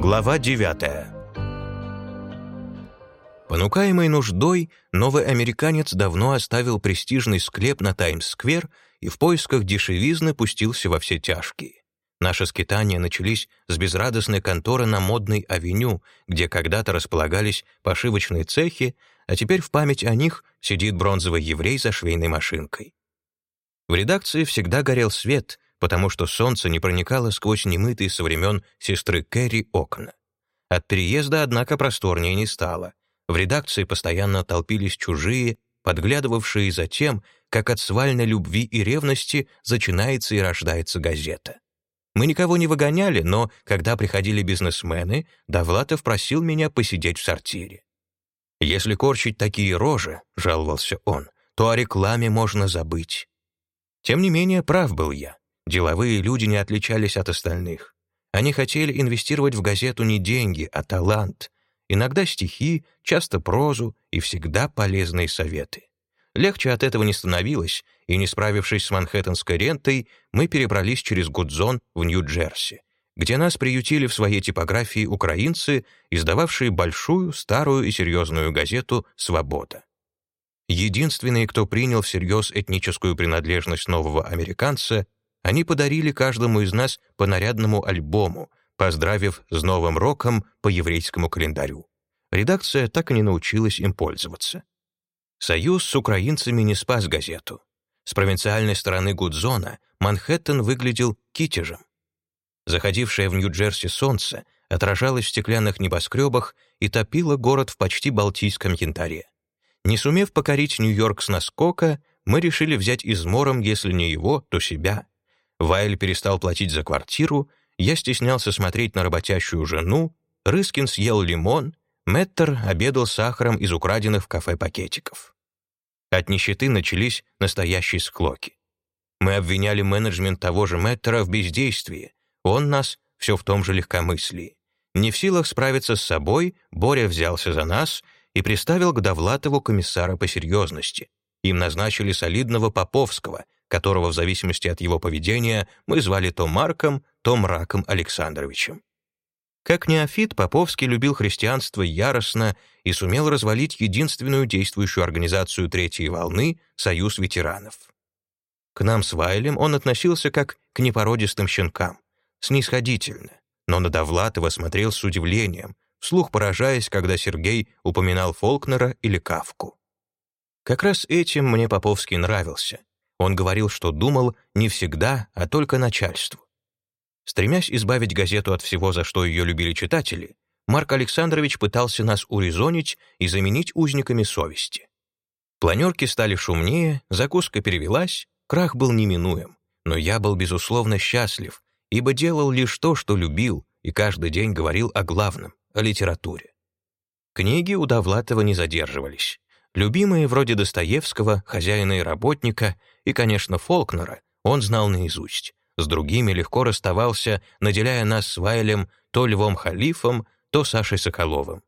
Глава 9 Понукаемый нуждой, новый американец давно оставил престижный склеп на Таймс-сквер и в поисках дешевизны пустился во все тяжкие. Наши скитания начались с безрадостной конторы на Модной авеню, где когда-то располагались пошивочные цехи, а теперь в память о них сидит бронзовый еврей за швейной машинкой. В редакции всегда горел свет, потому что солнце не проникало сквозь немытые со времен сестры Кэрри окна. От переезда, однако, просторнее не стало. В редакции постоянно толпились чужие, подглядывавшие за тем, как от свальной любви и ревности зачинается и рождается газета. Мы никого не выгоняли, но, когда приходили бизнесмены, Довлатов просил меня посидеть в сортире. «Если корчить такие рожи», — жаловался он, — «то о рекламе можно забыть». Тем не менее, прав был я. Деловые люди не отличались от остальных. Они хотели инвестировать в газету не деньги, а талант. Иногда стихи, часто прозу и всегда полезные советы. Легче от этого не становилось, и, не справившись с манхэттенской рентой, мы перебрались через Гудзон в Нью-Джерси, где нас приютили в своей типографии украинцы, издававшие большую, старую и серьезную газету «Свобода». Единственные, кто принял всерьез этническую принадлежность нового американца, они подарили каждому из нас по нарядному альбому, поздравив с Новым роком по еврейскому календарю. Редакция так и не научилась им пользоваться. Союз с украинцами не спас газету. С провинциальной стороны Гудзона Манхэттен выглядел китежем. Заходившее в Нью-Джерси солнце отражалось в стеклянных небоскребах и топило город в почти балтийском янтаре. Не сумев покорить Нью-Йорк с наскока, мы решили взять измором, если не его, то себя. Вайль перестал платить за квартиру, я стеснялся смотреть на работящую жену, Рыскин съел лимон, Меттер обедал сахаром из украденных в кафе пакетиков. От нищеты начались настоящие склоки. Мы обвиняли менеджмент того же Меттера в бездействии, он нас все в том же легкомыслии. Не в силах справиться с собой, Боря взялся за нас и приставил к Довлатову комиссара по серьезности. Им назначили солидного Поповского, которого в зависимости от его поведения мы звали то Марком, то Мраком Александровичем. Как неофит, Поповский любил христианство яростно и сумел развалить единственную действующую организацию третьей волны — Союз ветеранов. К нам с Вайлем он относился как к непородистым щенкам, снисходительно, но на Довлатова смотрел с удивлением, вслух поражаясь, когда Сергей упоминал Фолкнера или Кавку. Как раз этим мне Поповский нравился. Он говорил, что думал не всегда, а только начальству. Стремясь избавить газету от всего, за что ее любили читатели, Марк Александрович пытался нас урезонить и заменить узниками совести. Планерки стали шумнее, закуска перевелась, крах был неминуем, но я был, безусловно, счастлив, ибо делал лишь то, что любил, и каждый день говорил о главном, о литературе. Книги у Довлатова не задерживались. Любимые вроде Достоевского, «Хозяина и работника» и, конечно, Фолкнера он знал наизусть. С другими легко расставался, наделяя нас с Вайлем то Львом Халифом, то Сашей Соколовым.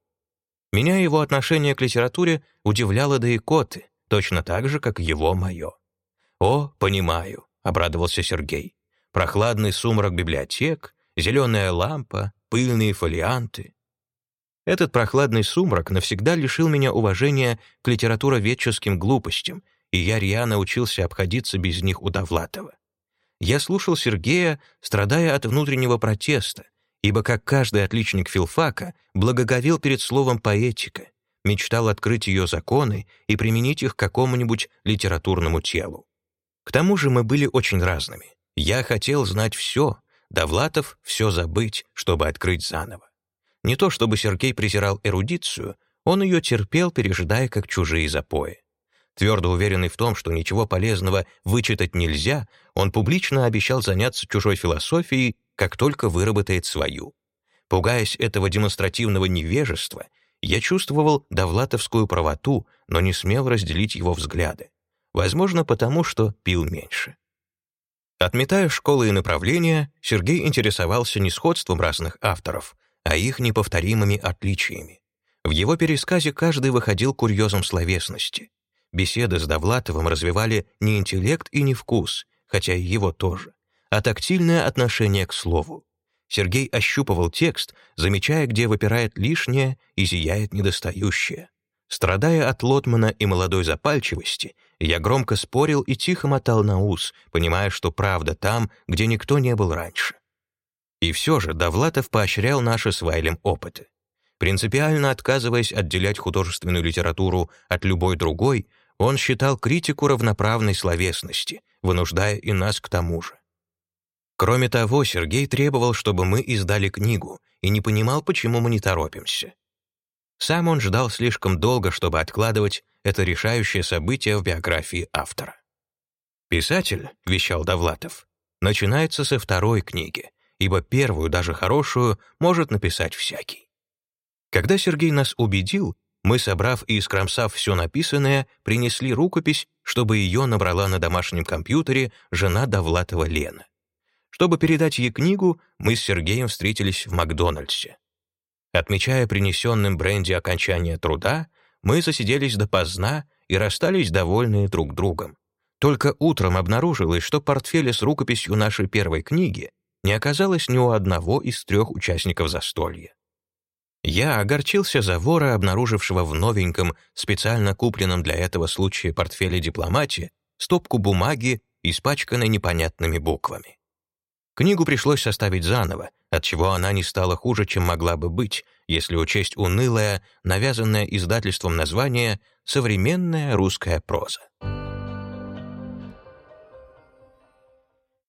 Меня его отношение к литературе удивляло до икоты, точно так же, как его мое. «О, понимаю», — обрадовался Сергей. «Прохладный сумрак библиотек, зеленая лампа, пыльные фолианты. Этот прохладный сумрак навсегда лишил меня уважения к литературоведческим глупостям, и я рьяно учился обходиться без них у Довлатова. Я слушал Сергея, страдая от внутреннего протеста, ибо, как каждый отличник филфака, благоговел перед словом «поэтика», мечтал открыть ее законы и применить их к какому-нибудь литературному телу. К тому же мы были очень разными. Я хотел знать все, Довлатов — все забыть, чтобы открыть заново. Не то чтобы Сергей презирал эрудицию, он ее терпел, пережидая как чужие запои. Твердо уверенный в том, что ничего полезного вычитать нельзя, он публично обещал заняться чужой философией, как только выработает свою. Пугаясь этого демонстративного невежества, я чувствовал довлатовскую правоту, но не смел разделить его взгляды. Возможно, потому что пил меньше. Отметая школы и направления, Сергей интересовался не сходством разных авторов, а их неповторимыми отличиями. В его пересказе каждый выходил курьезом словесности. Беседы с Довлатовым развивали не интеллект и не вкус, хотя и его тоже, а тактильное отношение к слову. Сергей ощупывал текст, замечая, где выпирает лишнее и зияет недостающее. Страдая от Лотмана и молодой запальчивости, я громко спорил и тихо мотал на ус, понимая, что правда там, где никто не был раньше. И все же Довлатов поощрял наши с Вайлем опыты. Принципиально отказываясь отделять художественную литературу от любой другой, он считал критику равноправной словесности, вынуждая и нас к тому же. Кроме того, Сергей требовал, чтобы мы издали книгу, и не понимал, почему мы не торопимся. Сам он ждал слишком долго, чтобы откладывать это решающее событие в биографии автора. «Писатель», — вещал Довлатов, — «начинается со второй книги, ибо первую, даже хорошую, может написать всякий». Когда Сергей нас убедил, мы, собрав и скромсав все написанное, принесли рукопись, чтобы ее набрала на домашнем компьютере жена Довлатова Лена. Чтобы передать ей книгу, мы с Сергеем встретились в Макдональдсе. Отмечая принесенным бренди окончание труда, мы засиделись допоздна и расстались довольные друг другом. Только утром обнаружилось, что портфеля с рукописью нашей первой книги не оказалось ни у одного из трех участников застолья. Я огорчился за вора, обнаружившего в новеньком, специально купленном для этого случая портфеле дипломатии, стопку бумаги, испачканной непонятными буквами. Книгу пришлось составить заново, отчего она не стала хуже, чем могла бы быть, если учесть унылое, навязанное издательством название «Современная русская проза».